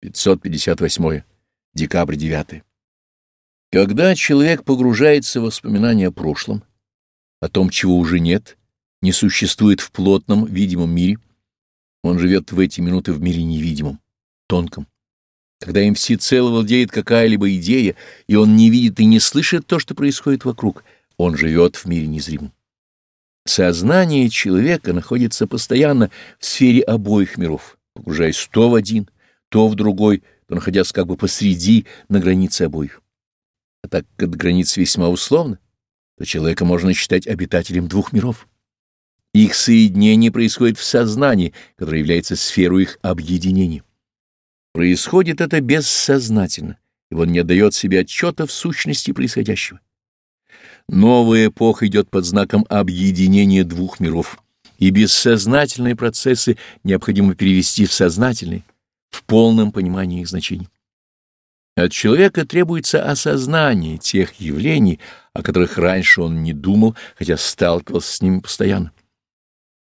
558. Декабрь 9. Когда человек погружается в воспоминания о прошлом, о том, чего уже нет, не существует в плотном, видимом мире, он живет в эти минуты в мире невидимом, тонком. Когда им всецело владеет какая-либо идея, и он не видит и не слышит то, что происходит вокруг, он живет в мире незримом. Сознание человека находится постоянно в сфере обоих миров, погружаясь то в один, то в другой, то находясь как бы посреди, на границе обоих. А так как граница весьма условна, то человека можно считать обитателем двух миров. Их соединение происходит в сознании, которое является сферой их объединения. Происходит это бессознательно, и он не отдает себе отчета в сущности происходящего. Новая эпоха идет под знаком объединения двух миров, и бессознательные процессы необходимо перевести в сознательные, в полном понимании их значений. От человека требуется осознание тех явлений, о которых раньше он не думал, хотя сталкивался с ними постоянно.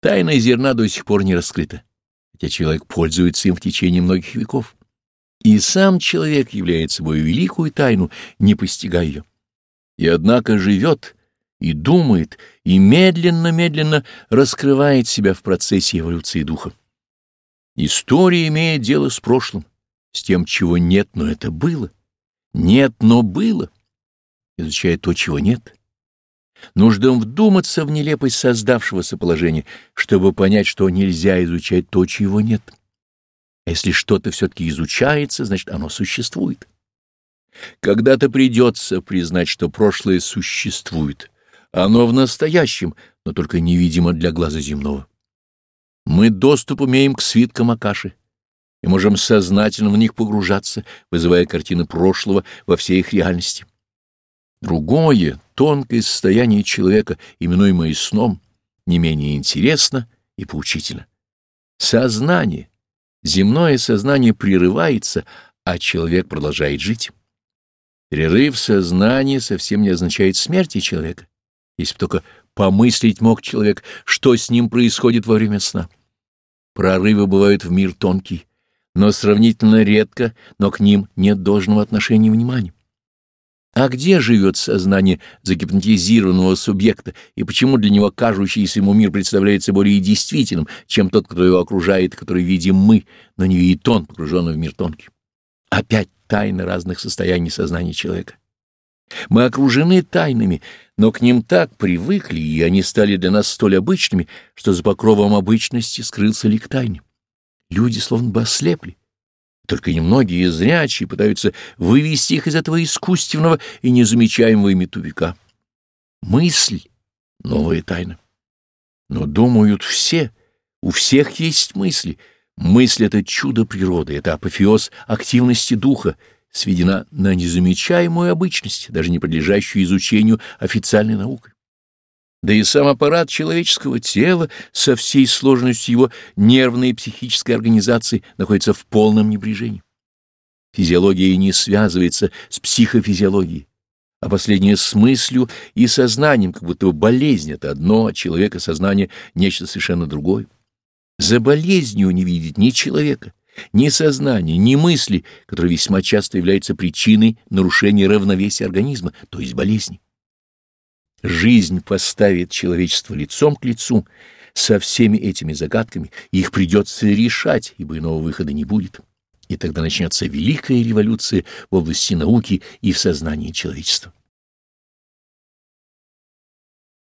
Тайна зерна до сих пор не раскрыта, хотя человек пользуется им в течение многих веков. И сам человек является собой великую тайну, не постигая ее и однако живет и думает, и медленно-медленно раскрывает себя в процессе эволюции духа. История имеет дело с прошлым, с тем, чего нет, но это было. Нет, но было. Изучая то, чего нет. Нужно вдуматься в нелепость создавшегося положения, чтобы понять, что нельзя изучать то, чего нет. А если что-то все-таки изучается, значит, оно существует. Когда-то придется признать, что прошлое существует. Оно в настоящем, но только невидимо для глаза земного. Мы доступ имеем к свиткам Акаши и можем сознательно в них погружаться, вызывая картины прошлого во всей их реальности. Другое, тонкое состояние человека, именуемое сном, не менее интересно и поучительно. Сознание, земное сознание прерывается, а человек продолжает жить. Перерыв сознания совсем не означает смерти человека, если бы только помыслить мог человек, что с ним происходит во время сна. Прорывы бывают в мир тонкий, но сравнительно редко, но к ним нет должного отношения внимания. А где живет сознание загипнотизированного субъекта, и почему для него кажущийся ему мир представляется более действительным, чем тот, кто его окружает, который видим мы, но не видит он, погруженный в мир тонкий? Опять тайны разных состояний сознания человека. Мы окружены тайнами, но к ним так привыкли, и они стали для нас столь обычными, что за покровом обычности скрылся лик тайны. Люди словно бы ослепли. Только немногие зрячие пытаются вывести их из этого искусственного и незамечаемого ими тупика. Мысль — новая тайна. Но думают все, у всех есть мысли — Мысль — это чудо природы, это апофеоз активности духа, сведена на незамечаемую обычность, даже не подлежащую изучению официальной наукой. Да и сам аппарат человеческого тела со всей сложностью его нервной и психической организации находится в полном небрежении. Физиология не связывается с психофизиологией, а последняя с мыслью и сознанием, как будто болезнь — это одно, а человека сознание — нечто совершенно другое. За болезнью не видит ни человека, ни сознания, ни мысли, которые весьма часто являются причиной нарушения равновесия организма, то есть болезни. Жизнь поставит человечество лицом к лицу со всеми этими загадками, и их придется решать, ибо иного выхода не будет. И тогда начнется великая революция в области науки и в сознании человечества.